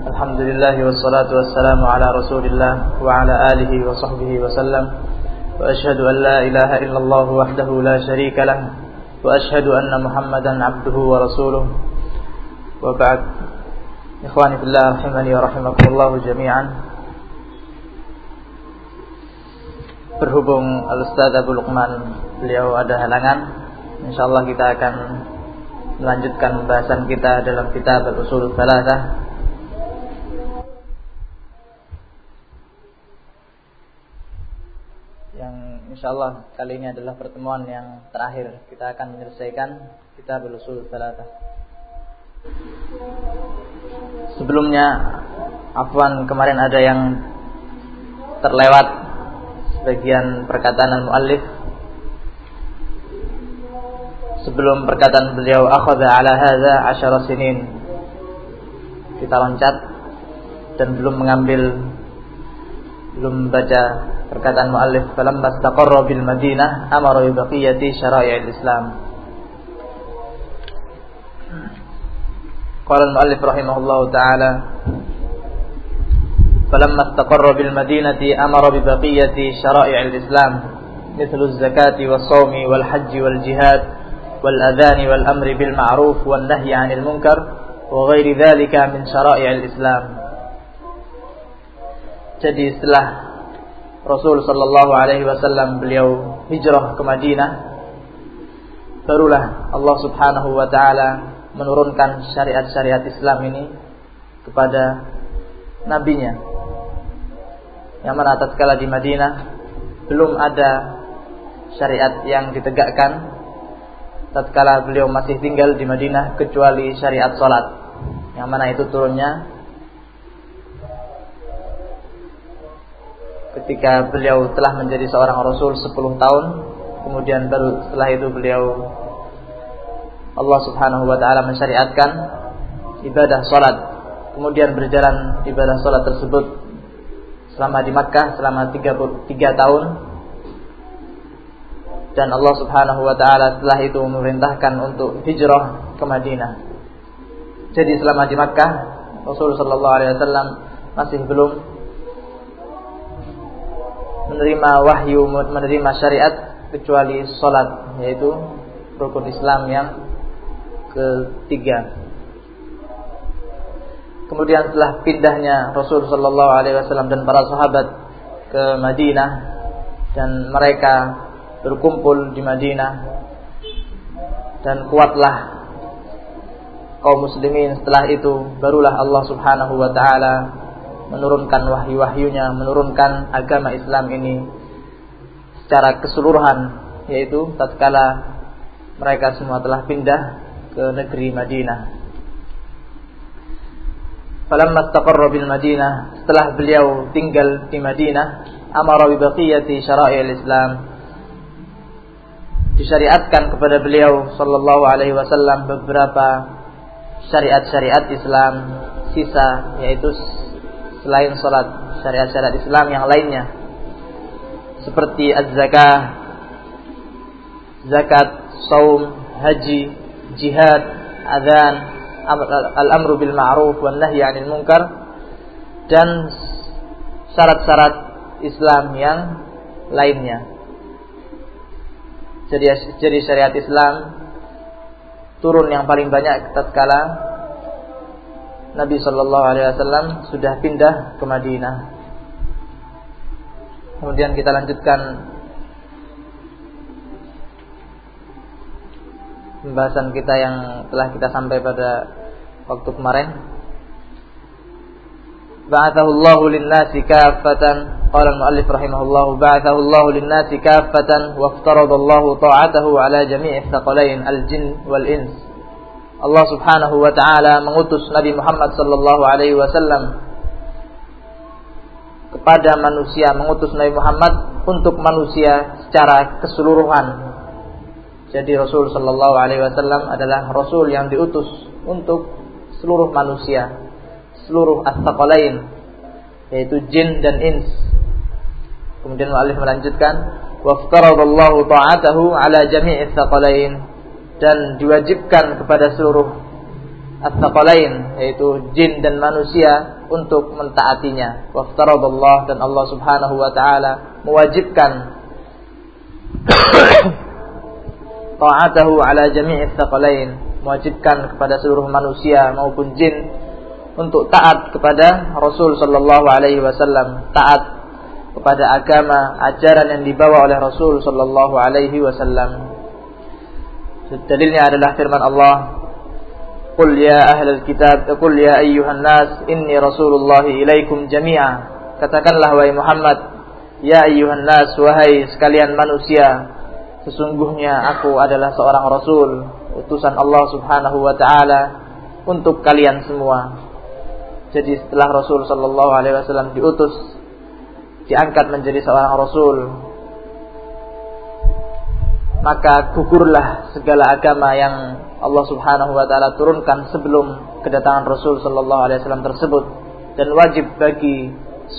الحمد لله والصلاة والسلام على رسول الله وعلى آله وصحبه وسلم وأشهد أن لا إله إلا الله وحده لا شريك له وأشهد أن محمدا عبده ورسوله وبعد إخواني في الله رحمني ورحمكم الله جميعا Berhubung Al-Ustaz Abu Luqman beliau ada halangan InsyaAllah kita akan melanjutkan pembahasan kita dalam kitab Al-Usul Thalatha. Insyaallah kali ini adalah pertemuan yang terakhir kita akan menyelesaikan kitab Al-Usul Thalatha. Sebelumnya afwan kemarin ada yang terlewat sebagian perkataan al-muallif. Sebelum perkataan beliau akhadha ala hadza asyara sinin kita loncat dan belum mengambil lumbada perkataan muallif dalam bastaqarra bil madinah amara bi baqiyati syara'il islam. Qala al muallif rahimahullahu taala فلما استقر بالمدينة أمر ببقية شرائع الإسلام مثل الزكاة والصوم والحج والجهاد والأذان والأمر بالمعروف والنهي عن المنكر وغير ذلك من شرائع الإسلام jadi setelah Rasul Shallallahu Alaihi Wasallam beliau hijrah ke Madinah, barulah Allah Subhanahu Wa Taala menurunkan syariat-syariat Islam ini kepada nabinya. Yang mana tatkala di Madinah belum ada syariat yang ditegakkan tatkala beliau masih tinggal di Madinah kecuali syariat salat yang mana itu turunnya ketika beliau telah menjadi seorang rasul 10 tahun kemudian baru setelah itu beliau Allah Subhanahu wa taala mensyariatkan ibadah salat kemudian berjalan ibadah salat tersebut selama di Makkah selama 33 tahun dan Allah Subhanahu wa taala setelah itu memerintahkan untuk hijrah ke Madinah. Jadi selama di Makkah Rasulullah sallallahu alaihi wasallam masih belum menerima wahyu menerima syariat kecuali salat yaitu rukun Islam yang ketiga. Kemudian setelah pindahnya Rasul sallallahu alaihi wasallam dan para sahabat ke Madinah dan mereka berkumpul di Madinah dan kuatlah kaum muslimin setelah itu barulah Allah Subhanahu wa taala menurunkan wahyu-wahyunya menurunkan agama Islam ini secara keseluruhan yaitu tatkala mereka semua telah pindah ke negeri Madinah. Falamma istaqarra bil Madinah setelah beliau tinggal di Madinah amara bi baqiyati syara'il Islam disyariatkan kepada beliau sallallahu alaihi wasallam beberapa syariat-syariat Islam sisa yaitu selain salat syariat-syariat Islam yang lainnya. Seperti az-zakah zakat saum haji jihad adzan al-amru bil ma'ruf wan nahyi 'anil munkar dan syarat-syarat Islam yang lainnya. Jadi jadi syariat Islam turun yang paling banyak tatkala Nabi Shallallahu Alaihi Wasallam sudah pindah ke Madinah. Kemudian kita lanjutkan pembahasan kita yang telah kita sampai pada waktu kemarin. Ba'athahu Allahu lin-nasi kaffatan qala al-muallif rahimahullahu ba'athahu Allahu lin-nasi kaffatan wa Allahu ta'atahu ala jami'i thaqalain al-jin wal-ins Allah subhanahu wa ta'ala mengutus Nabi Muhammad sallallahu alaihi wasallam kepada manusia mengutus Nabi Muhammad untuk manusia secara keseluruhan. Jadi Rasul sallallahu alaihi wasallam adalah rasul yang diutus untuk seluruh manusia seluruh as-saqalain yaitu jin dan ins. Kemudian mu'alif melanjutkan, "Waftaradallahu ta'atahu 'ala jami'i tsaqalain" dan diwajibkan kepada seluruh at-taqalain yaitu jin dan manusia untuk mentaatinya. Waftaradallah dan Allah Subhanahu wa taala mewajibkan ta'atahu ala jami'i at-taqalain, mewajibkan kepada seluruh manusia maupun jin untuk taat kepada Rasul sallallahu alaihi wasallam, taat kepada agama ajaran yang dibawa oleh Rasul sallallahu alaihi wasallam. Dalilnya adalah firman Allah Qul ya ahlal kitab Qul ya ayyuhan nas Inni rasulullah ilaikum jami'a. Katakanlah wahai Muhammad Ya ayyuhan nas Wahai sekalian manusia Sesungguhnya aku adalah seorang rasul Utusan Allah subhanahu wa ta'ala Untuk kalian semua. Jadi setelah Rasul sallallahu alaihi wasallam diutus Diangkat menjadi seorang rasul maka gugurlah segala agama yang Allah Subhanahu wa taala turunkan sebelum kedatangan Rasul sallallahu alaihi wasallam tersebut. Dan wajib bagi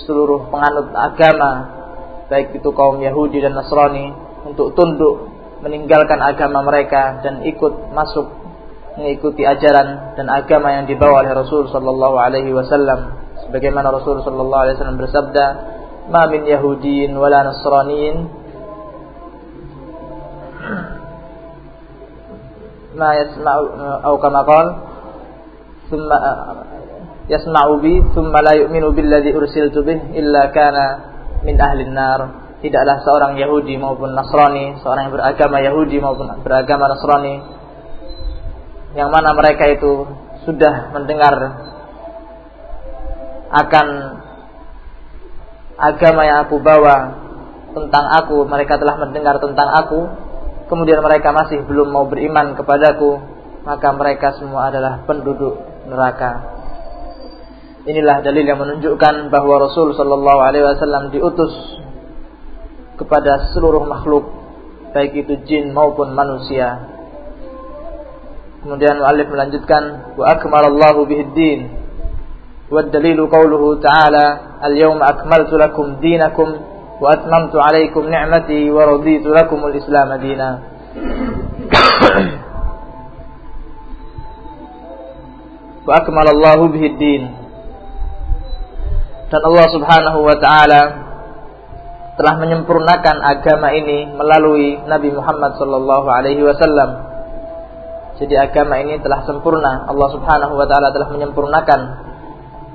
seluruh penganut agama baik itu kaum Yahudi dan Nasrani untuk tunduk meninggalkan agama mereka dan ikut masuk mengikuti ajaran dan agama yang dibawa oleh Rasul sallallahu alaihi wasallam. Sebagaimana Rasul sallallahu alaihi wasallam bersabda ma min wala nasraniin ma yasma'u uh, au kama qala thumma uh, yasma'u bi thumma la yu'minu billadzi ursiltu bih illa kana min ahli nar tidaklah seorang Yahudi maupun Nasrani seorang yang beragama Yahudi maupun beragama Nasrani yang mana mereka itu sudah mendengar akan agama yang aku bawa tentang aku mereka telah mendengar tentang aku kemudian mereka masih belum mau beriman kepadaku, maka mereka semua adalah penduduk neraka. Inilah dalil yang menunjukkan bahwa Rasul Shallallahu Alaihi Wasallam diutus kepada seluruh makhluk, baik itu jin maupun manusia. Kemudian Mu'alif melanjutkan, wa bihiddin. Wa dalilu ta'ala, al-yawma akmaltu lakum dinakum wa عليكم نعمتي ورضيت لكم الإسلام دينا Islam الله به الدين. Dan Allah Subhanahu wa taala telah menyempurnakan agama ini melalui Nabi Muhammad sallallahu alaihi wasallam. Jadi agama ini telah sempurna. Allah Subhanahu wa taala telah menyempurnakan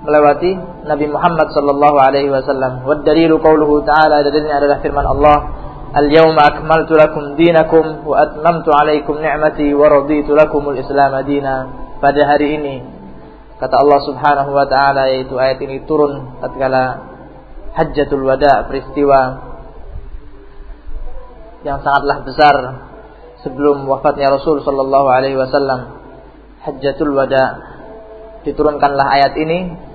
melewati Nabi Muhammad sallallahu alaihi wasallam. Wa dalilu qauluhu ta'ala dalilnya adalah firman Allah, "Al-yawma akmaltu lakum dinakum wa atmamtu 'alaikum ni'mati wa raditu lakumul Islam madina." Pada hari ini kata Allah Subhanahu wa taala yaitu ayat ini turun tatkala Hajjatul Wada peristiwa yang sangatlah besar sebelum wafatnya Rasul sallallahu alaihi wasallam. Hajjatul Wada diturunkanlah ayat ini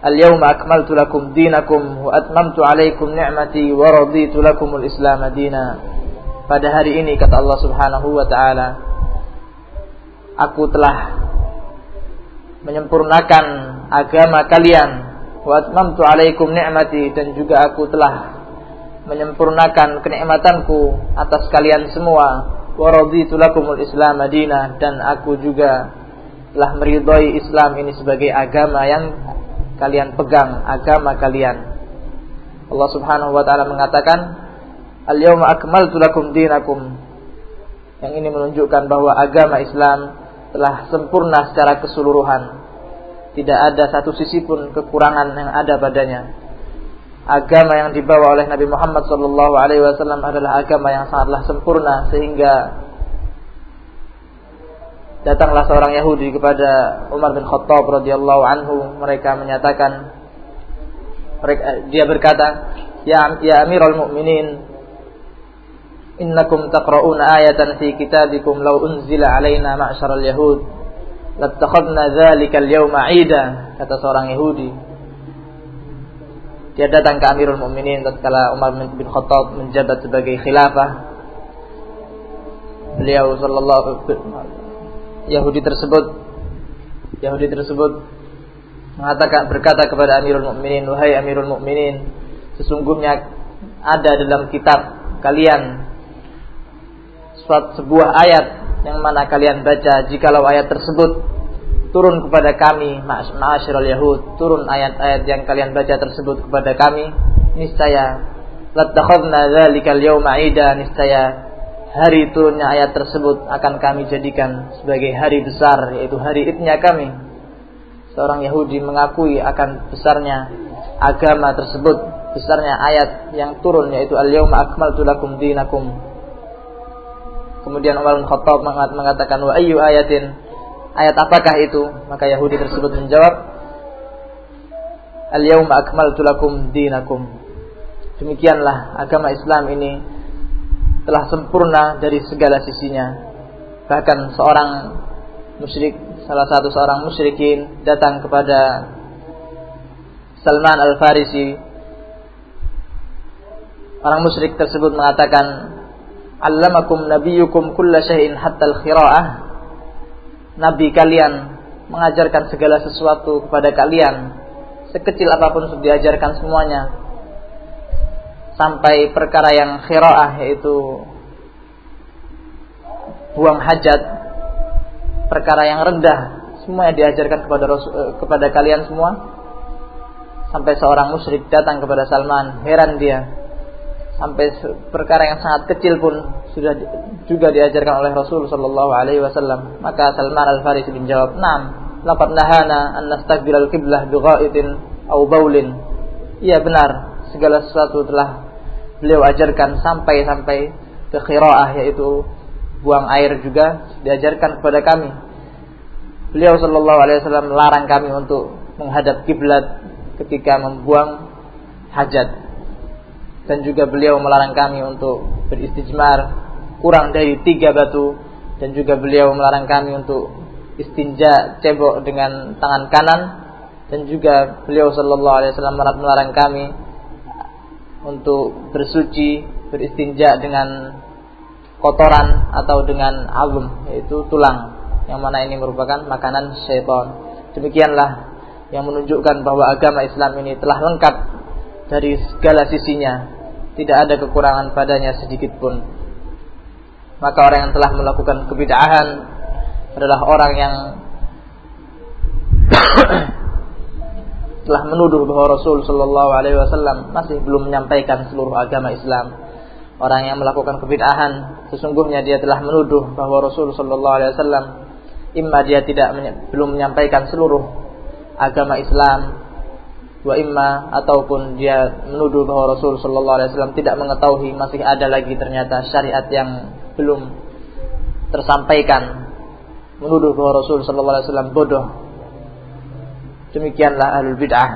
Al-yawma akmaltu lakum dinakum wa atmamtu alaikum ni'mati wa raditu lakumul Islam dina. Pada hari ini kata Allah Subhanahu wa taala aku telah menyempurnakan agama kalian wa atmamtu alaikum ni'mati dan juga aku telah menyempurnakan kenikmatanku atas kalian semua wa raditu lakumul Islam dina dan aku juga telah meridhai Islam ini sebagai agama yang kalian pegang agama kalian. Allah Subhanahu wa taala mengatakan, "Al-yauma akmaltu lakum dinakum." Yang ini menunjukkan bahwa agama Islam telah sempurna secara keseluruhan. Tidak ada satu sisi pun kekurangan yang ada padanya. Agama yang dibawa oleh Nabi Muhammad SAW adalah agama yang sangatlah sempurna sehingga datanglah seorang Yahudi kepada Umar bin Khattab radhiyallahu anhu. Mereka menyatakan mereka, dia berkata ya ya Amirul Mukminin innakum taqra'una ayatan fi kitabikum law unzila alaina ma'syaral yahud. Lattakhadna dzalika al-yawma 'ida kata seorang Yahudi. Dia datang ke Amirul Mukminin tatkala Umar bin Khattab menjabat sebagai khilafah. Beliau sallallahu Yahudi tersebut Yahudi tersebut mengatakan berkata kepada Amirul Mukminin, "Wahai Amirul Mukminin, sesungguhnya ada dalam kitab kalian suatu sebuah ayat yang mana kalian baca. Jikalau ayat tersebut turun kepada kami ma'asyiral yahud turun ayat-ayat yang kalian baca tersebut kepada kami niscaya latakhadna dzalikal yawma 'ida niscaya hari turunnya ayat tersebut akan kami jadikan sebagai hari besar yaitu hari idnya kami seorang Yahudi mengakui akan besarnya agama tersebut besarnya ayat yang turun yaitu al-yawma akmaltu lakum dinakum kemudian Umar bin Khattab mengatakan wa ayyu ayatin ayat apakah itu? Maka Yahudi tersebut menjawab, Al-yawma akmaltu lakum dinakum. Demikianlah agama Islam ini telah sempurna dari segala sisinya. Bahkan seorang musyrik, salah satu seorang musyrikin datang kepada Salman Al-Farisi. Orang musyrik tersebut mengatakan, "Allamakum nabiyyukum kulla syai'in hatta al-khira'ah." Nabi kalian mengajarkan segala sesuatu kepada kalian sekecil apa pun diajarkan semuanya sampai perkara yang khiraah yaitu buang hajat perkara yang rendah semua yang diajarkan kepada eh, kepada kalian semua sampai seorang musyrik datang kepada Salman heran dia sampai perkara yang sangat kecil pun sudah juga diajarkan oleh Rasul sallallahu alaihi wasallam. Maka Salman Al-Farisi menjawab, "Naam, laqad nahana an nastaqbil al-qiblah bi gha'itin aw baulin." Iya benar, segala sesuatu telah beliau ajarkan sampai-sampai ke khiraah yaitu buang air juga diajarkan kepada kami. Beliau sallallahu alaihi wasallam melarang kami untuk menghadap kiblat ketika membuang hajat. Dan juga beliau melarang kami untuk beristijmar kurang dari tiga batu. Dan juga beliau melarang kami untuk istinja cebok dengan tangan kanan. Dan juga beliau sallallahu alaihi wasallam melarang kami untuk bersuci beristinja dengan kotoran atau dengan alum yaitu tulang yang mana ini merupakan makanan syaitan demikianlah yang menunjukkan bahwa agama Islam ini telah lengkap dari segala sisinya tidak ada kekurangan padanya sedikit pun. Maka orang yang telah melakukan kebid'ahan adalah orang yang telah menuduh bahwa Rasul Shallallahu Alaihi Wasallam masih belum menyampaikan seluruh agama Islam. Orang yang melakukan kebid'ahan sesungguhnya dia telah menuduh bahwa Rasul Shallallahu Alaihi Wasallam imma dia tidak belum menyampaikan seluruh agama Islam wa imma ataupun dia menuduh bahwa Rasul sallallahu alaihi wasallam tidak mengetahui masih ada lagi ternyata syariat yang belum tersampaikan menuduh bahwa Rasul sallallahu alaihi wasallam bodoh demikianlah ahlul bid'ah.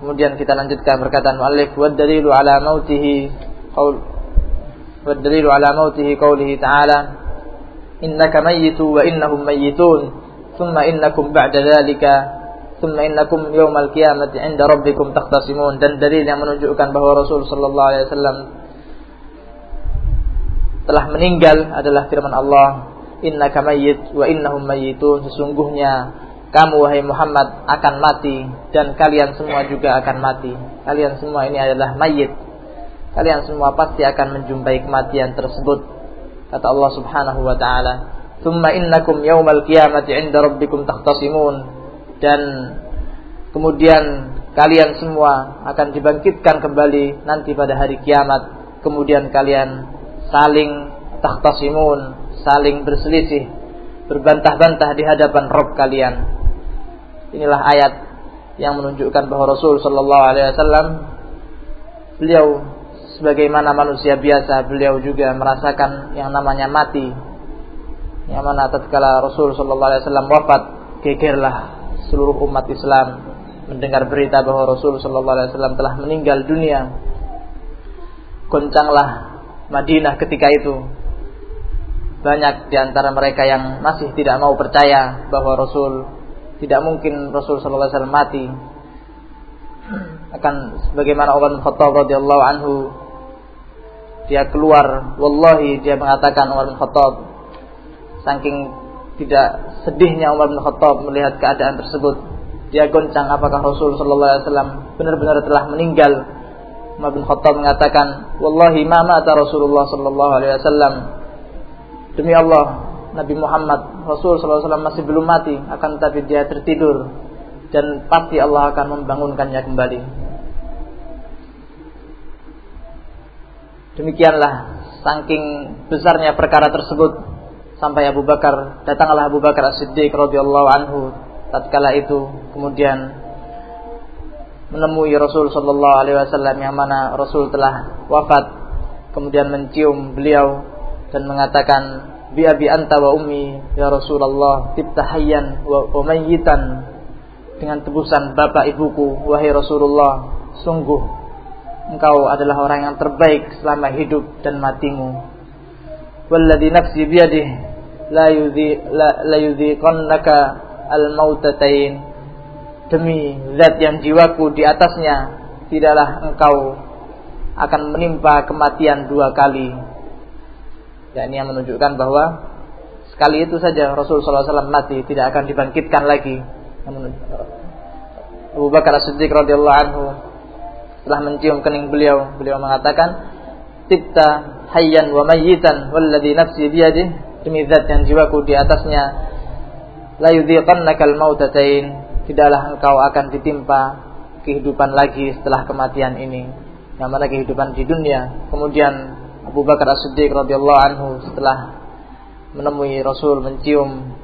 Kemudian kita lanjutkan perkataan muallif wa dalilu ala mautihi qaul wa dalilu ala mautihi qaulihi ta'ala innaka mayyitu wa innahum mayyitun thumma innakum ba'da dhalika Thumma innakum yawmal qiyamati 'inda rabbikum takhtasimun dan dalil yang menunjukkan bahwa Rasul sallallahu alaihi wasallam telah meninggal adalah firman Allah innaka mayyit wa innahum mayyitun. Sesungguhnya kamu wahai Muhammad akan mati dan kalian semua juga akan mati. Kalian semua ini adalah mayit. Kalian semua pasti akan menjumpai kematian tersebut kata Allah Subhanahu wa taala. Thumma innakum yawmal qiyamati 'inda rabbikum takhtasimun dan kemudian kalian semua akan dibangkitkan kembali nanti pada hari kiamat. Kemudian kalian saling takhtasimun saling berselisih berbantah-bantah di hadapan Rob kalian inilah ayat yang menunjukkan bahwa Rasul Shallallahu Alaihi Wasallam beliau sebagaimana manusia biasa beliau juga merasakan yang namanya mati yang mana tatkala Rasul Shallallahu Alaihi Wasallam wafat gegerlah seluruh umat Islam mendengar berita bahwa Rasul Shallallahu Alaihi Wasallam telah meninggal dunia. Goncanglah Madinah ketika itu. Banyak di antara mereka yang masih tidak mau percaya bahwa Rasul tidak mungkin Rasul Shallallahu Alaihi Wasallam mati. Akan sebagaimana Umar bin Khattab radhiyallahu anhu dia keluar, wallahi dia mengatakan Umar bin Khattab saking tidak sedihnya Umar bin Khattab melihat keadaan tersebut. Dia goncang apakah Rasul sallallahu alaihi wasallam benar-benar telah meninggal. Umar bin Khattab mengatakan, "Wallahi ma mata Rasulullah sallallahu alaihi wasallam." Demi Allah, Nabi Muhammad Rasul SAW masih belum mati akan tetapi dia tertidur. Dan pasti Allah akan membangunkannya kembali. Demikianlah saking besarnya perkara tersebut. Sampai Abu Bakar datanglah Abu Bakar As-Siddiq radhiyallahu anhu. Tatkala itu kemudian menemui Rasul sallallahu alaihi wasallam yang mana Rasul telah wafat. Kemudian mencium beliau dan mengatakan bi abi anta wa ummi ya Rasulullah tibta hayyan wa mayyitan dengan tebusan bapak ibuku wahai Rasulullah sungguh engkau adalah orang yang terbaik selama hidup dan matimu. Walladzi nafsi biyadihi la yudhi la, la yudhiqannaka al mautatain demi zat yang jiwaku di atasnya tidaklah engkau akan menimpa kematian dua kali ya ini yang menunjukkan bahwa sekali itu saja Rasulullah SAW mati tidak akan dibangkitkan lagi. Abu Bakar As-Siddiq radhiyallahu anhu setelah mencium kening beliau. Beliau mengatakan tibta hayyan wa mayyitan walladhi nafsi biyadihi. Demi zat yang jiwaku di atasnya la yudhiqannakal mautatain tidaklah engkau akan ditimpa kehidupan lagi setelah kematian ini. Yang mana kehidupan di dunia. Kemudian Abu Bakar As-Siddiq radhiyallahu anhu setelah menemui Rasul mencium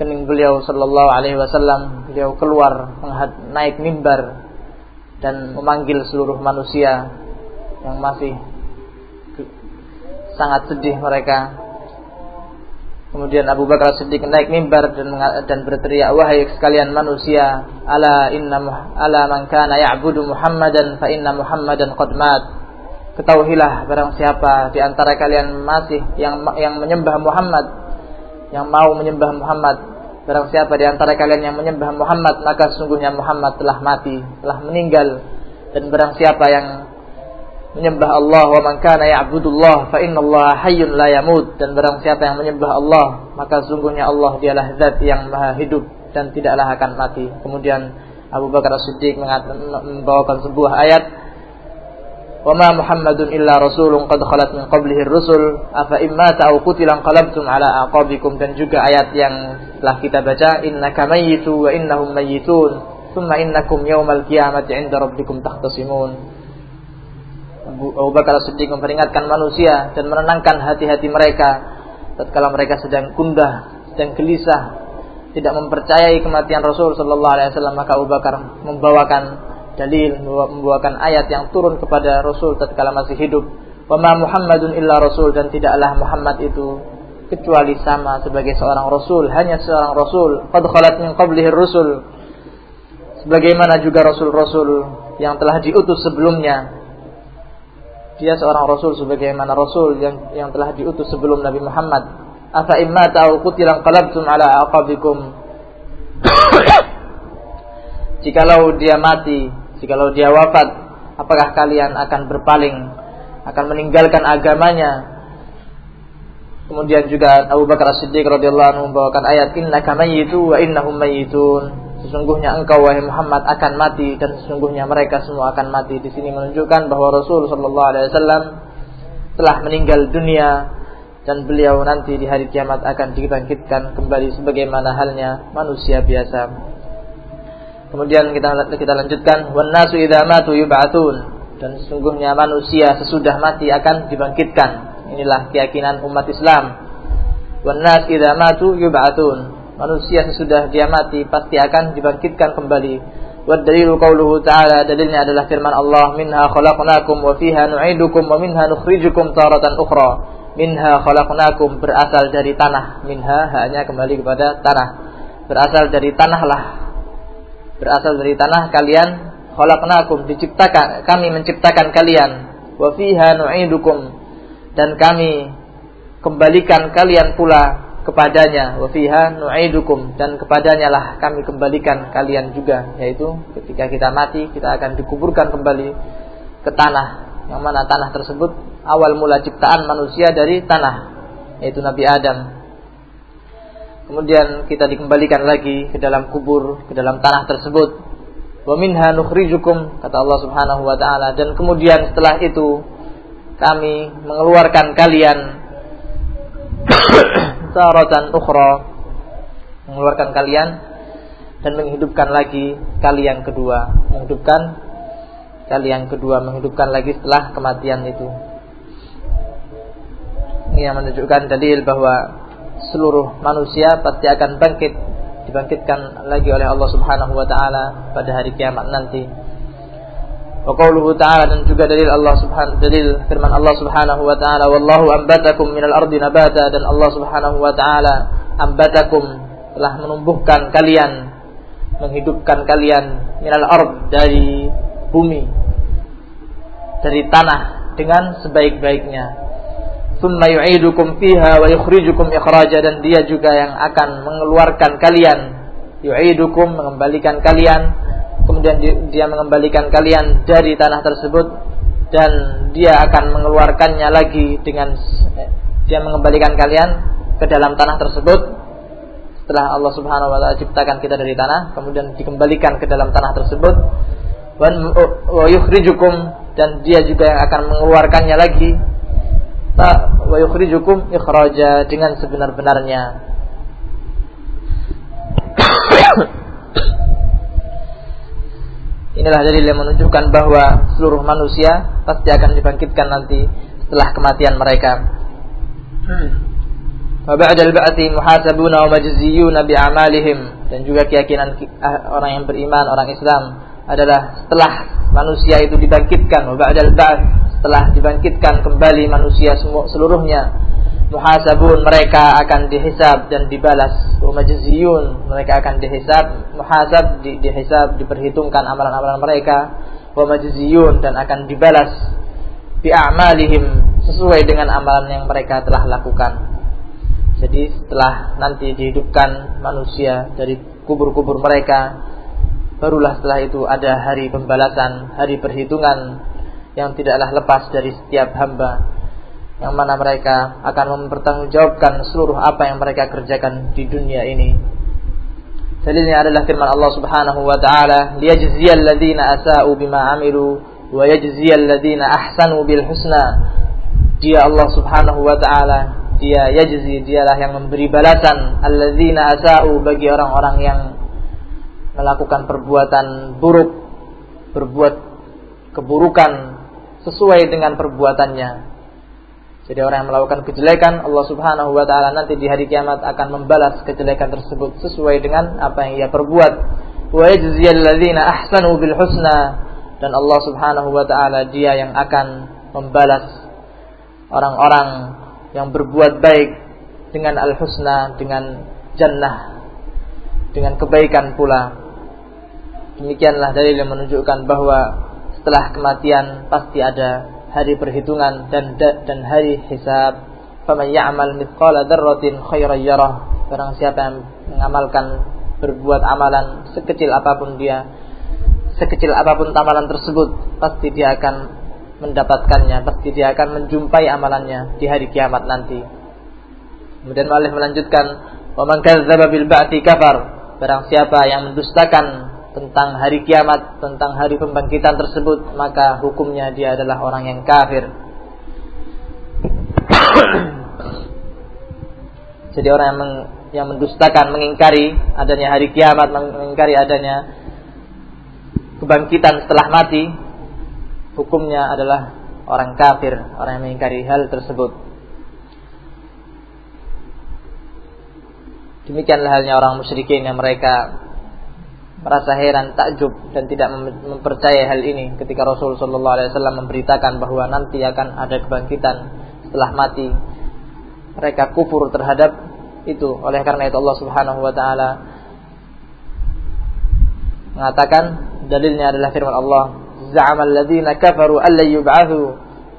kening beliau sallallahu alaihi wasallam beliau keluar naik mimbar dan memanggil seluruh manusia yang masih sangat sedih mereka. Kemudian Abu Bakar Siddiq naik mimbar dan dan berteriak wahai sekalian manusia ala inna ala man kana ya'budu Muhammadan fa inna Muhammadan qad mat Ketahuilah barang siapa di antara kalian masih yang yang menyembah Muhammad yang mau menyembah Muhammad. Barang siapa di antara kalian yang menyembah Muhammad maka sungguhnya Muhammad telah mati telah meninggal. Dan barang siapa yang menyembah Allah wa man kana ya'budullah fa innallaha hayyun la yamut. Dan barang siapa yang menyembah Allah maka sungguhnya Allah dialah zat yang maha hidup dan tidaklah akan mati. Kemudian Abu Bakar As-Siddiq membawakan sebuah ayat ma Muhammadun illa rasulun qad khalat min qablihi ar-rusul. Afa imma ta'u qutilan qalabtum ala dan juga ayat yang telah kita baca innaka mayyitu wa innahum mayyitun thumma innakum yawmal qiyamati 'inda rabbikum Abu Bakar Siddiq memperingatkan manusia dan menenangkan hati-hati mereka. Tatkala mereka sedang gundah, sedang gelisah, tidak mempercayai kematian Rasul sallallahu alaihi wasallam maka Abu Bakar membawakan dalil, membawakan ayat yang turun kepada Rasul tatkala masih hidup. Wa ma Muhammadun illa rasul dan tidaklah Muhammad itu kecuali sama sebagai seorang rasul, hanya seorang rasul. Qad khalat min qablihi rusul. Sebagaimana juga rasul-rasul yang telah diutus sebelumnya dia seorang rasul sebagaimana rasul yang yang telah diutus sebelum Nabi Muhammad. Afa imma ta'u qutilan qalabtum ala aqabikum. jikalau dia mati, jikalau dia wafat, apakah kalian akan berpaling, akan meninggalkan agamanya? Kemudian juga Abu Bakar As-Siddiq radhiyallahu anhu membawakan ayat innaka mayyitu wa innahum mayyitun. Sesungguhnya engkau wahai Muhammad akan mati dan sesungguhnya mereka semua akan mati. Di sini menunjukkan bahwa Rasul Shallallahu Alaihi Wasallam telah meninggal dunia dan beliau nanti di hari kiamat akan dibangkitkan kembali sebagaimana halnya manusia biasa. Kemudian kita kita lanjutkan wan nasu idza matu yub'atun dan sesungguhnya manusia sesudah mati akan dibangkitkan. Inilah keyakinan umat Islam. Wan nas idza matu yub'atun manusia sesudah dia mati pasti akan dibangkitkan kembali. Wa dalilu qauluhu ta'ala dalilnya adalah firman Allah minha khalaqnakum wa fiha nu'idukum wa minha nukhrijukum taratan ukhra. Minha khalaqnakum berasal dari tanah. Minha hanya kembali kepada tanah. Berasal dari tanah lah. Berasal dari tanah kalian khalaqnakum diciptakan kami menciptakan kalian. Wa fiha nu'idukum. Dan kami kembalikan kalian pula kepadanya. Wa fiha nu'idukum. Dan kepadanya lah kami kembalikan kalian juga. Yaitu ketika kita mati kita akan dikuburkan kembali ke tanah. Yang mana tanah tersebut awal mula ciptaan manusia dari tanah yaitu Nabi Adam kemudian kita dikembalikan lagi ke dalam kubur ke dalam tanah tersebut. Wa minha nukhrijukum kata Allah Subhanahu wa taala. Dan kemudian setelah itu kami mengeluarkan kalian taratan ukhra. Mengeluarkan kalian dan menghidupkan lagi kali yang kedua. Menghidupkan kali yang kedua menghidupkan lagi setelah kematian itu. Ini yang menunjukkan dalil bahwa seluruh manusia pasti akan bangkit dibangkitkan lagi oleh Allah Subhanahu wa taala pada hari kiamat nanti. Wa qawluhu ta'ala dan juga dalil Allah Subhanahu dalil firman Allah Subhanahu wa taala wallahu ambatakum minal ardi nabata dan Allah Subhanahu wa taala ambatakum telah menumbuhkan kalian menghidupkan kalian minal ard dari bumi dari tanah dengan sebaik-baiknya thumma yu'idukum fiha wa yukhrijukum ikhraja. Dan dia juga yang akan mengeluarkan kalian. Yu'idukum mengembalikan kalian. Kemudian dia mengembalikan kalian dari tanah tersebut. Dan dia akan mengeluarkannya lagi dengan dia mengembalikan kalian ke dalam tanah tersebut. Setelah Allah Subhanahu wa taala ciptakan kita dari tanah kemudian dikembalikan ke dalam tanah tersebut. Wa dan dia juga yang akan mengeluarkannya lagi wa yukhrijukum ikhraja dengan sebenar-benarnya. Inilah dalil yang menunjukkan bahwa seluruh manusia pasti akan dibangkitkan nanti setelah kematian mereka. Wa ba'dal ba'ti muhasabuna wa majziyuna bi'amalihim. Dan juga keyakinan ah, orang yang beriman, orang Islam adalah setelah manusia itu dibangkitkan. Wa ba'dal setelah dibangkitkan kembali manusia semua seluruhnya. Muhasabun mereka akan dihisab dan dibalas. Umajziyun mereka akan dihisab. Muhasab di, dihisab diperhitungkan amalan-amalan mereka. Umajziyun dan akan dibalas. Bi a'malihim sesuai dengan amalan yang mereka telah lakukan. Jadi setelah nanti dihidupkan manusia dari kubur-kubur mereka barulah setelah itu ada hari pembalasan hari perhitungan yang tidaklah lepas dari setiap hamba yang mana mereka akan mempertanggungjawabkan seluruh apa yang mereka kerjakan di dunia ini. Dalilnya adalah firman Allah Subhanahu wa taala, "Liyajziyal ladzina asa'u bima 'amilu wa yajziyal ladzina ahsanu bil husna." Dia Allah Subhanahu wa taala, dia yajzi, dialah yang memberi balasan alladzina asa'u bagi orang-orang yang melakukan perbuatan buruk, berbuat keburukan sesuai dengan perbuatannya jadi orang yang melakukan kejelekan Allah Subhanahu wa taala nanti di hari kiamat akan membalas kejelekan tersebut sesuai dengan apa yang ia perbuat. Wa yajziyal ladzina ahsanu bil husna dan Allah Subhanahu wa taala dia yang akan membalas orang-orang yang berbuat baik dengan al-husna dengan jannah dengan kebaikan pula. Demikianlah dalil yang menunjukkan bahwa setelah kematian pasti ada hari perhitungan dan dan hari hisab. Faman ya'mal mithqala dzarratin khairan yarah. Barang siapa yang mengamalkan berbuat amalan sekecil apa pun dia, sekecil apa pun amalan tersebut, pasti dia akan mendapatkannya, pasti dia akan menjumpai amalannya di hari kiamat nanti. Kemudian Malik melanjutkan, "Wa man kadzdzaba kafar." Barang siapa yang mendustakan tentang hari kiamat, tentang hari pembangkitan tersebut, maka hukumnya dia adalah orang yang kafir. Jadi orang yang meng, yang mendustakan, mengingkari adanya hari kiamat, mengingkari adanya kebangkitan setelah mati, hukumnya adalah orang kafir, orang yang mengingkari hal tersebut. Demikianlah halnya orang musyrikin yang mereka merasa heran, takjub dan tidak mempercayai hal ini ketika Rasul Shallallahu Alaihi Wasallam memberitakan bahwa nanti akan ada kebangkitan setelah mati. Mereka kufur terhadap itu. Oleh karena itu Allah Subhanahu Wa Taala mengatakan dalilnya adalah firman Allah. Za'ama alladziina kafaru alla yub'atsu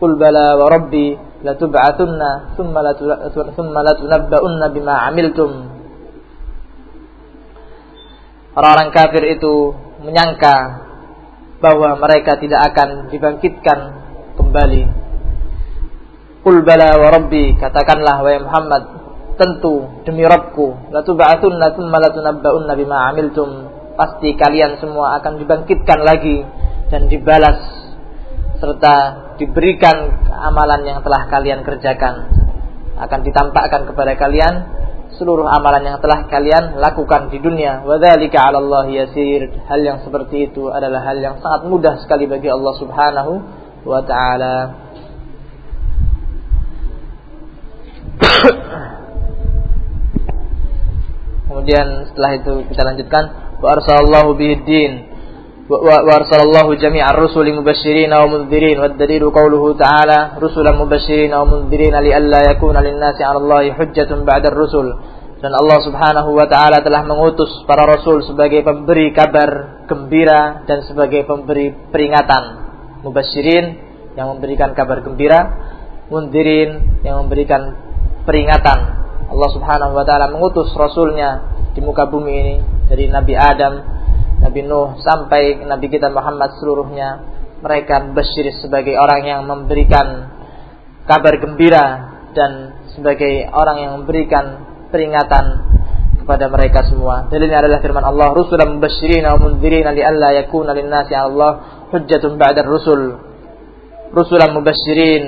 qul bala wa rabbi latub'atsunna thumma latunabba'unna bima 'amiltum orang-orang kafir itu menyangka bahwa mereka tidak akan dibangkitkan kembali. Qul bala wa rabbi, katakanlah wahai Muhammad, tentu demi Rabbku, la tub'atsunna tsumma la tunabba'unna bima 'amiltum. Pasti kalian semua akan dibangkitkan lagi dan dibalas serta diberikan amalan yang telah kalian kerjakan. akan ditampakkan kepada kalian seluruh amalan yang telah kalian lakukan di dunia. Wadzalika 'ala Allah yasir. Hal yang seperti itu adalah hal yang sangat mudah sekali bagi Allah Subhanahu wa taala. Kemudian setelah itu kita lanjutkan wa arsalallahu bihi din وأرسل الله جميع الرسل مبشرين ومنذرين والدليل قوله تعالى رسلا مبشرين ومنذرين لئلا يكون للناس على الله حجة بعد الرسل dan Allah Subhanahu wa taala telah mengutus para rasul sebagai pemberi kabar gembira dan sebagai pemberi peringatan mubasyirin yang memberikan kabar gembira mundirin yang memberikan peringatan Allah Subhanahu wa taala mengutus rasulnya di muka bumi ini dari Nabi Adam Nabi Nuh sampai Nabi kita Muhammad seluruhnya mereka bersyirik sebagai orang yang memberikan kabar gembira dan sebagai orang yang memberikan peringatan kepada mereka semua. Dalilnya adalah firman Allah, "Rusulan mubasysyirin wa mundzirin li'alla yakuna lin-nasi 'ala Allah hujjatun ba'da rusul." Rusulan mubasysyirin,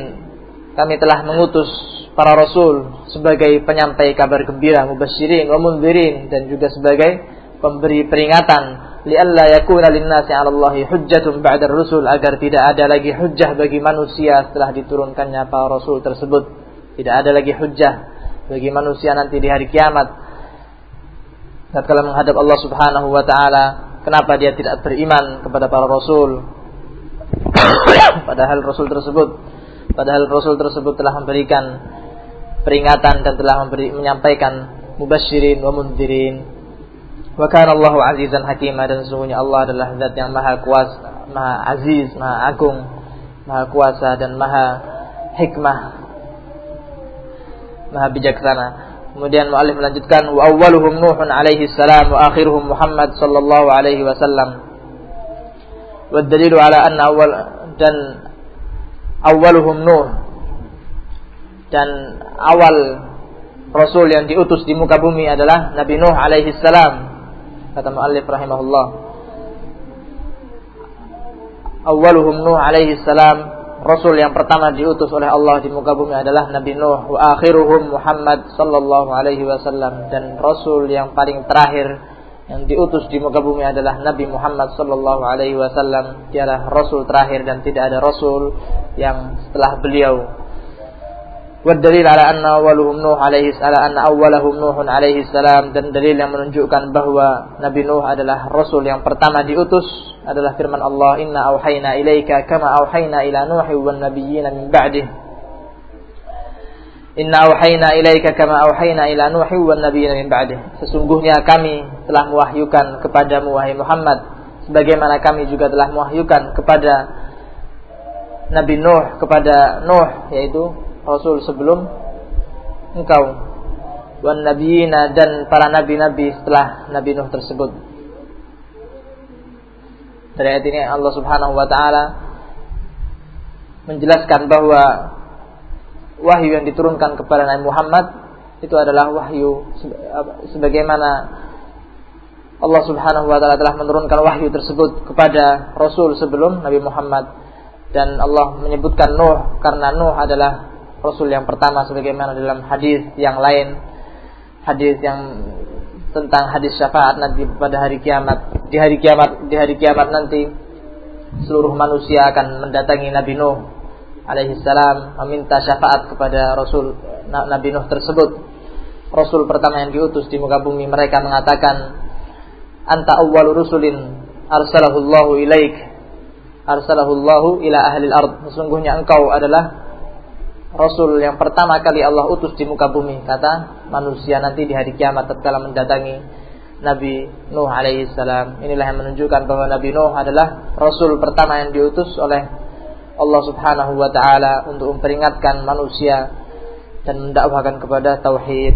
kami telah mengutus para rasul sebagai penyampai kabar gembira, mubasysyirin wa mundzirin dan juga sebagai pemberi peringatan lialla yakuna linnasi 'ala Allah hujjatun ba'da rusul agar tidak ada lagi hujjah bagi manusia setelah diturunkannya para rasul tersebut. Tidak ada lagi hujjah bagi manusia nanti di hari kiamat. Tatkala menghadap Allah Subhanahu wa taala, kenapa dia tidak beriman kepada para rasul? padahal rasul tersebut padahal rasul tersebut telah memberikan peringatan dan telah memberi menyampaikan mubasyirin wa mundirin Wa kana Allahu azizan hakimah dan sesungguhnya Allah adalah zat yang maha kuasa, maha aziz, maha agung, maha kuasa dan maha hikmah, maha bijaksana. Kemudian muallif melanjutkan wa awwaluhum Nuhun alaihi salam wa akhiruhum Muhammad sallallahu alaihi wasallam. Wa dalilu ala anna awal dan awwaluhum Nuh dan awal Rasul yang diutus di muka bumi adalah Nabi Nuh alaihi salam kata muallif rahimahullah. Awwaluhum nuh alaihi salam rasul yang pertama diutus oleh Allah di muka bumi adalah Nabi Nuh wa akhiruhum Muhammad sallallahu alaihi wasallam. Dan rasul yang paling terakhir yang diutus di muka bumi adalah Nabi Muhammad sallallahu alaihi wasallam. Dialah rasul terakhir dan tidak ada rasul yang setelah beliau والدليل على أن أولهم نوح عليه على أن أولهم نوح عليه السلام dan dalil yang menunjukkan bahwa Nabi Nuh adalah rasul yang pertama diutus adalah firman Allah inna auhayna ilaika kama auhayna ila nuhi wan nabiyyin min ba'dih Inna auhayna ilaika kama auhayna ila nuhi wan nabiyyin min ba'dih Sesungguhnya kami telah mewahyukan kepadamu wahai Muhammad sebagaimana kami juga telah mewahyukan kepada Nabi Nuh kepada Nuh yaitu Rasul sebelum engkau wan nabiyina dan para nabi-nabi setelah Nabi Nuh tersebut. Dari ayat ini Allah Subhanahu wa taala menjelaskan bahwa wahyu yang diturunkan kepada Nabi Muhammad itu adalah wahyu sebagaimana Allah Subhanahu wa taala telah menurunkan wahyu tersebut kepada rasul sebelum Nabi Muhammad dan Allah menyebutkan Nuh karena Nuh adalah Rasul yang pertama sebagaimana dalam hadis yang lain hadis yang tentang hadis syafaat nanti pada hari kiamat di hari kiamat di hari kiamat nanti seluruh manusia akan mendatangi Nabi Nuh alaihi salam meminta syafaat kepada Rasul Nabi Nuh tersebut. Rasul pertama yang diutus di muka bumi mereka mengatakan anta awwal rusulin arsalahu Allahu ilaik arsalahu Allahu ila ahli al-ard. Sesungguhnya engkau adalah Rasul yang pertama kali Allah utus di muka bumi kata manusia nanti di hari kiamat tatkala mendatangi Nabi Nuh alaihi salam. Inilah yang menunjukkan bahwa Nabi Nuh adalah rasul pertama yang diutus oleh Allah Subhanahu wa taala untuk memperingatkan manusia dan mendakwahkan kepada tauhid.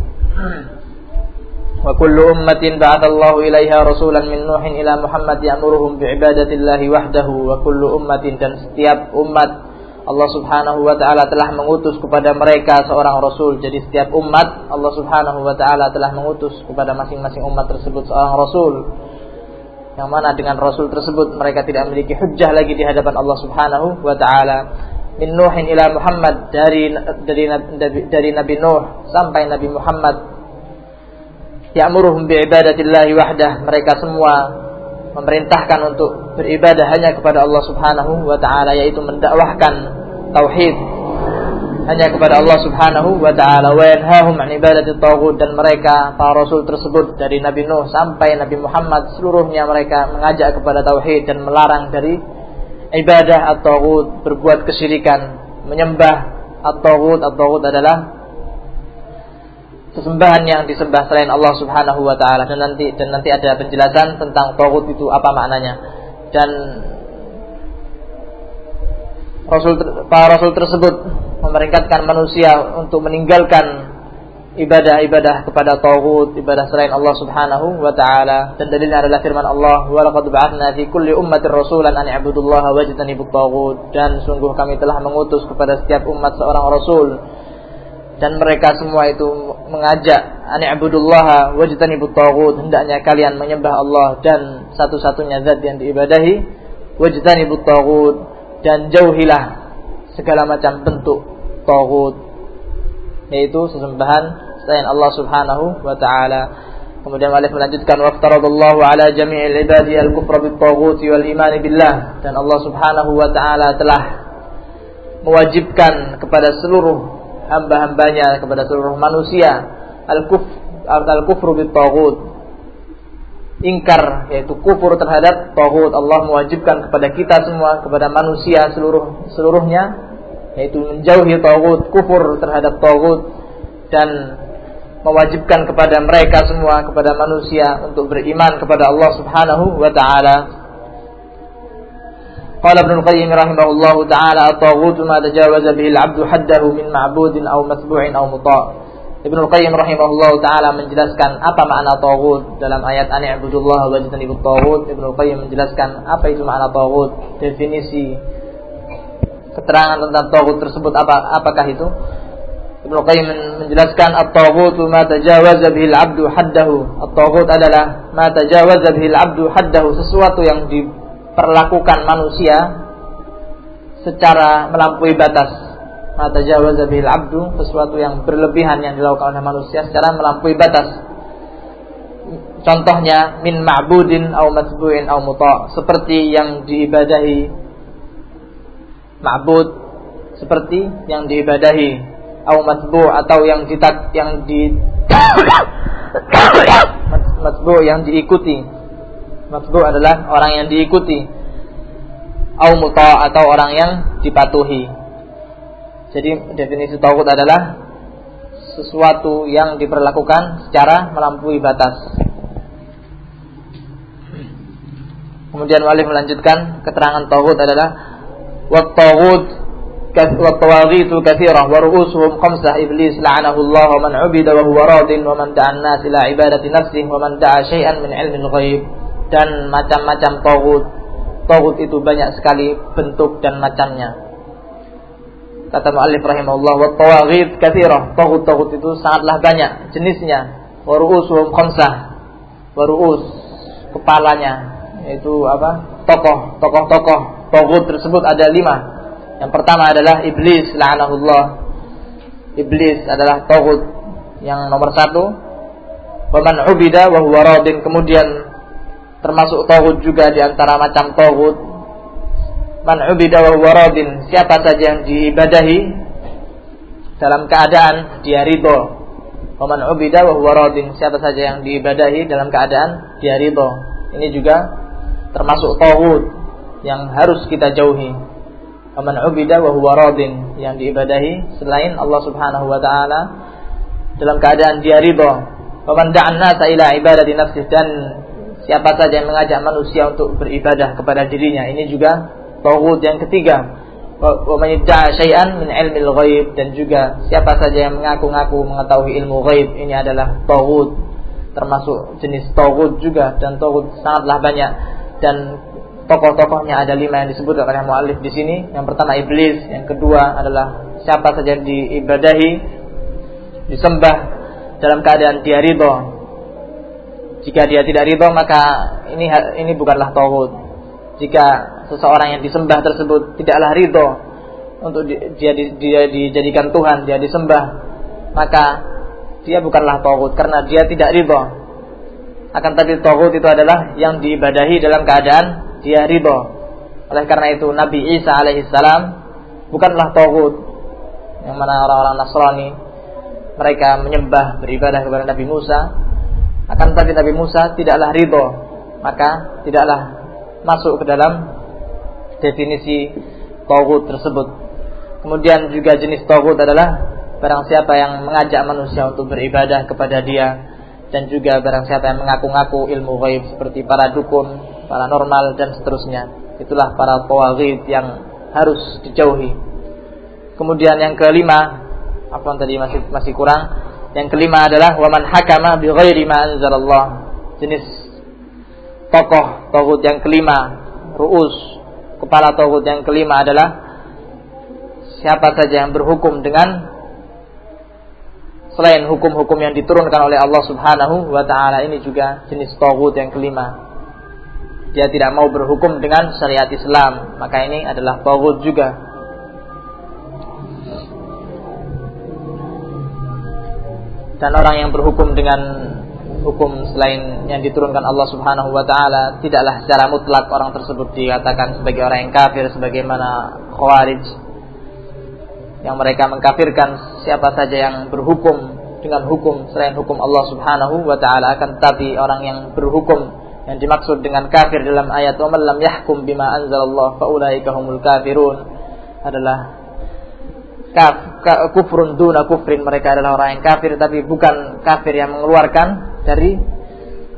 Wa kullu ummatin ba'athallahu ilaiha rasulan min Nuhin ila Muhammad ya'muruhum bi'ibadatillahi wahdahu wa kullu ummatin dan setiap umat Allah Subhanahu wa taala telah mengutus kepada mereka seorang rasul. Jadi setiap umat Allah Subhanahu wa taala telah mengutus kepada masing-masing umat tersebut seorang rasul. Yang mana dengan rasul tersebut mereka tidak memiliki hujjah lagi di hadapan Allah Subhanahu wa taala. min Nuhin ila Muhammad dari dari dari, dari Nabi Nuh sampai Nabi Muhammad ya'muruhum bi ibadatillahi wahdah mereka semua memerintahkan untuk beribadah hanya kepada Allah Subhanahu wa taala yaitu mendakwahkan tauhid. Hanya kepada Allah Subhanahu wa taala. Wa yanhahum an ibadati taghut dan mereka para rasul tersebut dari Nabi Nuh sampai Nabi Muhammad seluruhnya mereka mengajak kepada tauhid dan melarang dari ibadah at-taghut, berbuat kesyirikan, menyembah at-taghut. Adalah sesembahan yang disembah selain Allah Subhanahu wa taala dan nanti dan nanti ada penjelasan tentang taghut itu apa maknanya. Dan Rasul para rasul tersebut memerintahkan manusia untuk meninggalkan ibadah-ibadah kepada tauhid, ibadah selain Allah Subhanahu wa taala. Dan dalilnya adalah firman Allah, "Wa laqad ba'atsna fi kulli ummatin rasulan an i'budullaha wajtanibut taghut." Dan sungguh kami telah mengutus kepada setiap umat seorang rasul dan mereka semua itu mengajak an i'budullaha wajtanibut taghut, hendaknya kalian menyembah Allah dan satu-satunya zat yang diibadahi, wajtanibut taghut. Dan jauhilah segala macam bentuk taghut yaitu sesembahan selain Allah Subhanahu wa taala. Kemudian Malik melanjutkan waftaradallahu ala jami'il ibadi al-kufra bit-taghut wal iman billah. Dan Allah Subhanahu wa taala telah mewajibkan kepada seluruh hamba-hambanya kepada seluruh manusia. Al-kufr al-kufru bit-taghut. Ingkar yaitu kufur terhadap taghut. Allah mewajibkan kepada kita semua kepada manusia seluruh seluruhnya yaitu menjauhi taghut kufur terhadap taghut dan mewajibkan kepada mereka semua kepada manusia untuk beriman kepada Allah Subhanahu wa taala. Qala Ibnu Qayyim rahimahullahu taala at-taghut ma tajawaza bihi al-'abdu haddahu min ma'budin aw matbu'in aw muta'. Ibnu Qayyim rahimahullahu taala menjelaskan apa makna taghut dalam ayat an i'budullah wa tajtanibut taghut. Ibnu Qayyim menjelaskan apa itu makna taghut, definisi keterangan tentang taghut tersebut apa apakah itu? Ibnu Qayyim menjelaskan at-taghut ma tajawaza bihi al-'abdu haddahu. At-taghut adalah ma tajawaza bihi al-'abdu haddahu, sesuatu yang diperlakukan manusia secara melampaui batas. Ma tajawaza bihi al-'abdu, sesuatu yang berlebihan yang dilakukan oleh manusia secara melampaui batas. Contohnya min ma'budin au matbu'in au muta' seperti yang diibadahi ma'bud seperti yang diibadahi atau matbu atau yang ditak yang di matbu yang diikuti matbu adalah orang yang diikuti au muta atau orang yang dipatuhi jadi definisi tauhid adalah sesuatu yang diperlakukan secara melampaui batas kemudian Walid melanjutkan keterangan tauhid adalah wa tauhid والطواغيت كثيرة ورؤوسهم خمسة إبليس لعنه الله ومن عبد وهو راض ومن دعا الناس إلى عبادة نفسه ومن دعا شيئا من علم الغيب dan macam-macam togut togut itu banyak sekali bentuk dan macamnya. Kata mu'allif rahimahullah wa tawaghid kathirah togut-togut itu sangatlah banyak jenisnya. Wa ru'usuhum khamsah. Wa ru'us kepalanya itu apa? Tokoh tokoh-tokoh togut tersebut ada lima. Yang pertama adalah iblis la'anahullah. Iblis adalah tauhid yang nomor satu. Waman ubida wa huwa. Kemudian termasuk tauhid juga di antara macam tauhid. Man wa huwa radin. Siapa saja yang diibadahi dalam keadaan dia ridho. Waman ubida wa huwa radin. Siapa saja yang diibadahi dalam keadaan dia ridho. Ini juga termasuk tauhid yang harus kita jauhi. Waman ubida wa huwa radin yang diibadahi selain Allah Subhanahu wa taala dalam keadaan dia ridha. Waman da'an nasa ila dan siapa saja yang mengajak manusia untuk beribadah kepada dirinya. Ini juga tauhid yang ketiga. Min ilmi ghaib dan juga siapa saja yang mengaku-ngaku mengetahui ilmu ghaib ini adalah tauhid termasuk jenis tauhid juga dan tauhid sangatlah banyak dan tokoh-tokohnya ada lima yang disebut oleh muallif di sini. Yang pertama iblis, yang kedua adalah siapa saja yang diibadahi, disembah dalam keadaan dia ridho. Jika dia tidak ridho maka ini ini bukanlah tauhid. Jika seseorang yang disembah tersebut tidaklah ridho untuk dia, dia dijadikan Tuhan, dia disembah, maka dia bukanlah tauhid karena dia tidak ridho. Akan tapi tauhid itu adalah yang diibadahi dalam keadaan dia ridho. Oleh karena itu Nabi Isa alaihissalam bukanlah tauhid yang mana orang-orang Nasrani mereka menyembah beribadah kepada Nabi Musa akan tapi Nabi Musa tidaklah ridho maka tidaklah masuk ke dalam definisi tauhid tersebut kemudian juga jenis tauhid adalah barang siapa yang mengajak manusia untuk beribadah kepada dia dan juga barang siapa yang mengaku-ngaku ilmu gaib seperti para dukun, paranormal dan seterusnya. Itulah para tawaghid yang harus dijauhi. Kemudian yang kelima, apa tadi masih masih kurang. Yang kelima adalah waman hakama bi ghairi ma anzalallah. Jenis tokoh tauhid yang kelima, ruus, kepala tauhid yang kelima adalah siapa saja yang berhukum dengan selain hukum-hukum yang diturunkan oleh Allah Subhanahu wa taala ini juga jenis tagut yang kelima. Dia tidak mau berhukum dengan syariat Islam, maka ini adalah tagut juga. Dan orang yang berhukum dengan hukum selain yang diturunkan Allah Subhanahu wa taala tidaklah secara mutlak orang tersebut dikatakan sebagai orang yang kafir sebagaimana Khawarij yang mereka mengkafirkan siapa saja yang berhukum dengan hukum selain hukum Allah Subhanahu wa taala akan tetapi orang yang berhukum yang dimaksud dengan kafir dalam ayat wa lam yahkum bima anzalallah faulaika humul kafirun adalah kufrun duna kufrin. Mereka adalah orang yang kafir tapi bukan kafir yang mengeluarkan dari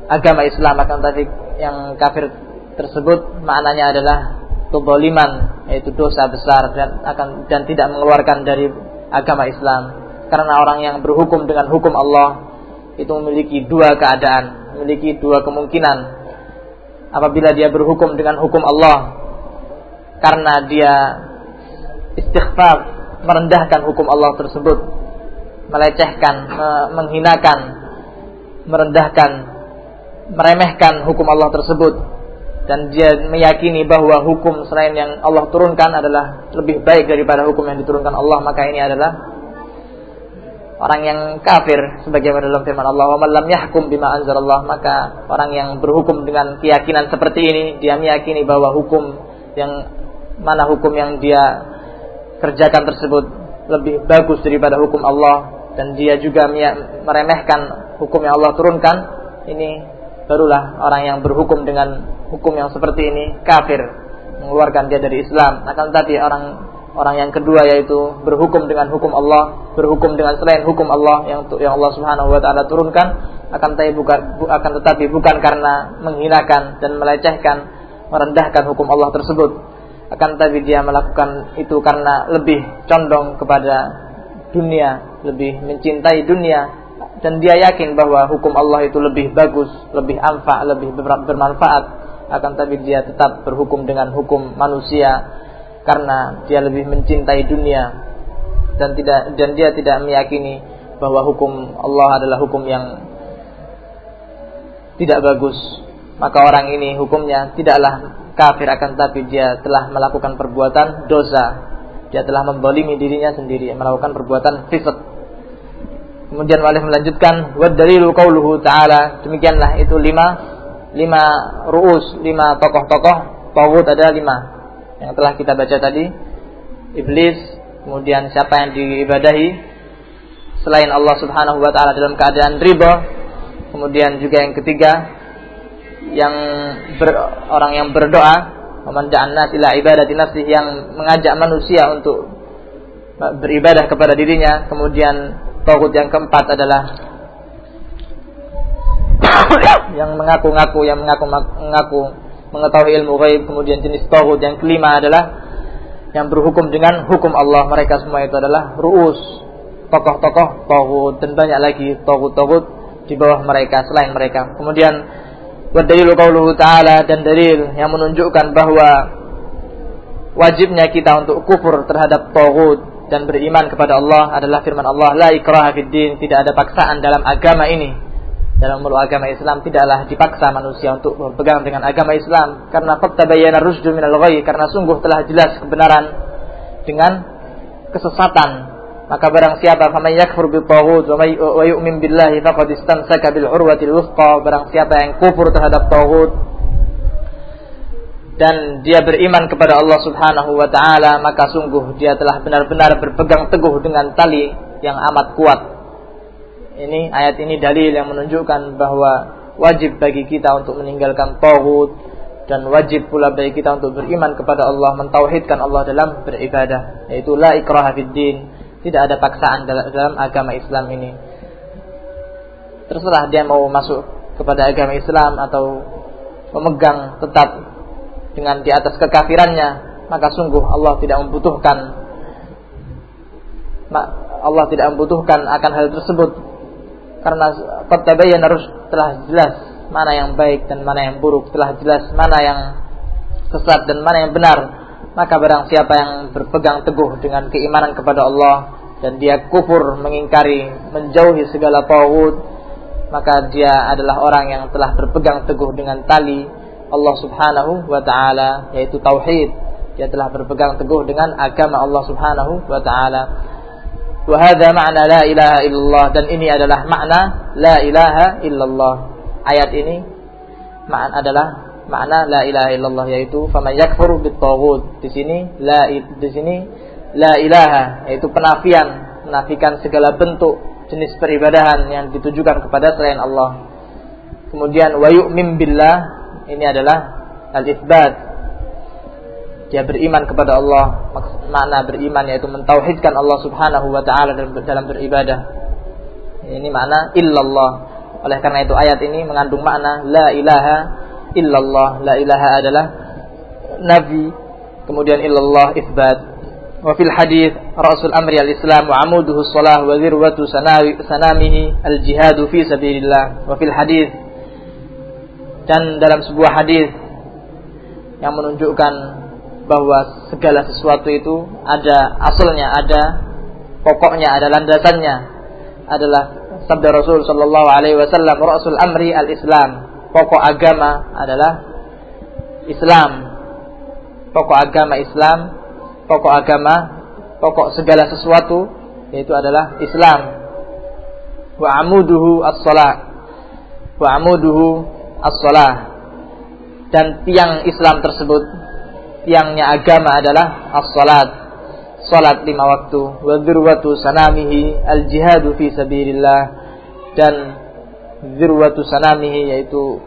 agama Islam. Akan tapi yang kafir tersebut maknanya adalah kezaliman yaitu dosa besar dan akan dan tidak mengeluarkan dari agama Islam. Karena orang yang berhukum dengan hukum Allah itu memiliki dua keadaan memiliki dua kemungkinan. Apabila dia berhukum dengan hukum Allah karena dia istighfar merendahkan hukum Allah tersebut. Melecehkan menghinakan merendahkan meremehkan hukum Allah tersebut. Dan dia meyakini bahwa hukum selain yang Allah turunkan adalah lebih baik daripada hukum yang diturunkan Allah maka ini adalah orang yang kafir sebagaimana dalam firman Allah wa yahkum bima anzalallah. Maka orang yang berhukum dengan keyakinan seperti ini dia meyakini bahwa hukum yang mana hukum yang dia kerjakan tersebut lebih bagus daripada hukum Allah. Dan dia juga meremehkan hukum yang Allah turunkan. Ini barulah orang yang berhukum dengan hukum yang seperti ini kafir. Mengeluarkan dia dari Islam. Akan tetapi orang orang yang kedua yaitu berhukum dengan hukum Allah berhukum dengan selain hukum Allah yang yang Allah Subhanahu wa taala turunkan akan tetapi bukan akan tetapi bukan karena menghinakan dan melecehkan merendahkan hukum Allah tersebut akan tetapi dia melakukan itu karena lebih condong kepada dunia lebih mencintai dunia. Dan dia yakin bahwa hukum Allah itu lebih bagus, lebih amfa, lebih bermanfaat. Akan tapi dia tetap berhukum dengan hukum manusia karena dia lebih mencintai dunia. Dan tidak dan dia tidak meyakini bahwa hukum Allah adalah hukum yang tidak bagus maka orang ini hukumnya tidaklah kafir akan tapi dia telah melakukan perbuatan dosa dia telah membolimi dirinya sendiri melakukan perbuatan fisik Kemudian Walid melanjutkan wa dalilu qauluhu ta'ala. Demikianlah itu lima lima ruus, lima tokoh-tokoh tauhid ada lima yang telah kita baca tadi. Iblis, kemudian siapa yang diibadahi selain Allah Subhanahu wa taala dalam keadaan riba. Kemudian juga yang ketiga yang ber, orang yang berdoa, memandang nas ila ibadati nafsi yang mengajak manusia untuk beribadah kepada dirinya, kemudian Tauhid yang keempat adalah yang mengaku-ngaku yang mengaku-ngaku mengetahui ilmu gaib kemudian jenis tauhid yang kelima adalah yang berhukum dengan hukum Allah. Mereka semua itu adalah ruus tokoh-tokoh tauhid. Dan banyak lagi tauhid-tauhid di bawah mereka selain mereka. Kemudian berdalil qauluhu ta'ala dan dalil yang menunjukkan bahwa wajibnya kita untuk kufur terhadap tauhid dan beriman kepada Allah adalah firman Allah la ikraha fid din. Tidak ada paksaan dalam agama ini. Dalam umur agama Islam tidaklah dipaksa manusia untuk berpegang dengan agama Islam. Karena qad tabayyana rusdu minal ghayy karena sungguh telah jelas kebenaran dengan kesesatan maka barang siapa faman yakfur bi taghut wa yu'min billahi faqad istamsaka bil urwatil wuthqa barang siapa yang kufur terhadap taghut dan dia beriman kepada Allah Subhanahu wa taala maka sungguh dia telah benar-benar berpegang teguh dengan tali yang amat kuat. Ini ayat ini dalil yang menunjukkan bahwa wajib bagi kita untuk meninggalkan taghut dan wajib pula bagi kita untuk beriman kepada Allah, mentauhidkan Allah dalam beribadah, yaitu la ikraha fid din tidak ada paksaan dalam agama Islam ini. Terserah dia mau masuk kepada agama Islam atau memegang tetap dengan di atas kekafirannya, maka sungguh Allah tidak membutuhkan Allah tidak membutuhkan akan hal tersebut karena qad harus telah jelas mana yang baik dan mana yang buruk, telah jelas mana yang sesat dan mana yang benar maka barang siapa yang berpegang teguh dengan keimanan kepada Allah dan dia kufur mengingkari menjauhi segala tauhid maka dia adalah orang yang telah berpegang teguh dengan tali Allah Subhanahu wa taala yaitu tauhid. Dia telah berpegang teguh dengan agama Allah Subhanahu wa taala. Wa ma'na la ilaha illallah dan ini adalah makna la ilaha illallah. Ayat ini makna adalah makna la ilaha illallah yaitu faman yakfur bitaghut. Di sini la di sini la ilaha yaitu penafian, menafikan segala bentuk jenis peribadahan yang ditujukan kepada selain Allah. Kemudian wa yu'min billah ini adalah al-itsbat. Dia beriman kepada Allah. Makna beriman yaitu mentauhidkan Allah Subhanahu wa taala dalam beribadah. Ini makna illallah. Oleh karena itu ayat ini mengandung makna la ilaha illallah la ilaha adalah nabi kemudian illallah isbat. Wa fil hadis rasul amri al islam wa amuduhu salah wa zirwatu sanamihi al jihadu fi sabilillah. Wa fil hadis dan dalam sebuah hadis yang menunjukkan bahwa segala sesuatu itu ada asalnya ada pokoknya ada landasannya adalah sabda Rasul sallallahu alaihi wasallam rasul amri al Islam pokok agama adalah Islam. Pokok agama Islam, pokok agama, pokok segala sesuatu yaitu adalah Islam. Wa amuduhu as-salat. Wa amuduhu as-salah. Dan tiang Islam tersebut, tiangnya agama adalah as-salat. Salat lima waktu. Wa dzurwatu sanamihi al-jihadu fi sabilillah. Dan zirwatu sanamihi yaitu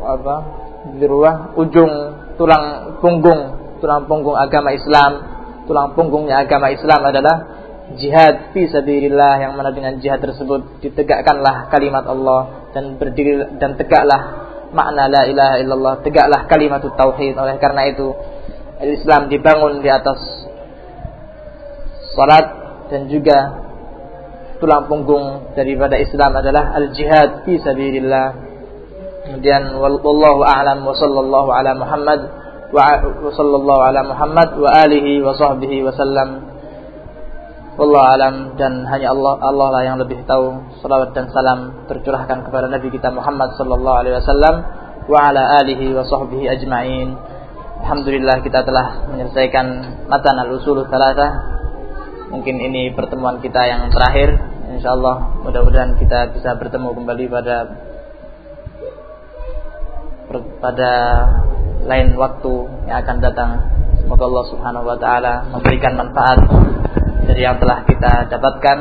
apa zirwah ujung tulang punggung tulang punggung agama Islam. Tulang punggungnya agama Islam adalah jihad fi sabilillah yang mana dengan jihad tersebut ditegakkanlah kalimat Allah dan berdiri dan tegaklah makna la ilaha illallah tegaklah kalimat tauhid. Oleh karena itu Islam dibangun di atas salat dan juga tulang punggung daripada Islam adalah al-jihad fi sabilillah. Kemudian wallahu a'lam wa sallallahu ala Muhammad wa sallallahu ala Muhammad wa alihi wa sahbihi wa sallam. Wallahu alam dan hanya Allah Allah lah yang lebih tahu. Salawat dan salam tercurahkan kepada Nabi kita Muhammad sallallahu alaihi wasallam wa ala alihi wa sahbihi ajma'in. Alhamdulillah kita telah menyelesaikan matan al-usul Mungkin ini pertemuan kita yang terakhir. Insya Allah mudah-mudahan kita bisa bertemu kembali pada pada lain waktu yang akan datang. Semoga Allah Subhanahu wa taala memberikan manfaat dari yang telah kita dapatkan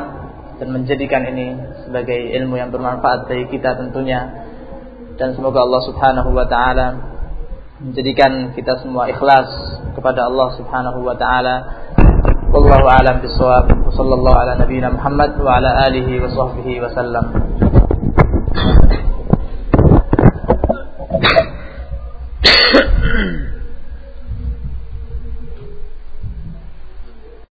dan menjadikan ini sebagai ilmu yang bermanfaat bagi kita tentunya. Dan semoga Allah Subhanahu wa taala menjadikan kita semua ikhlas kepada Allah Subhanahu wa taala والله أعلم بالصواب. وصلى الله على نبينا محمد وعلى آله وصحبه وسلم.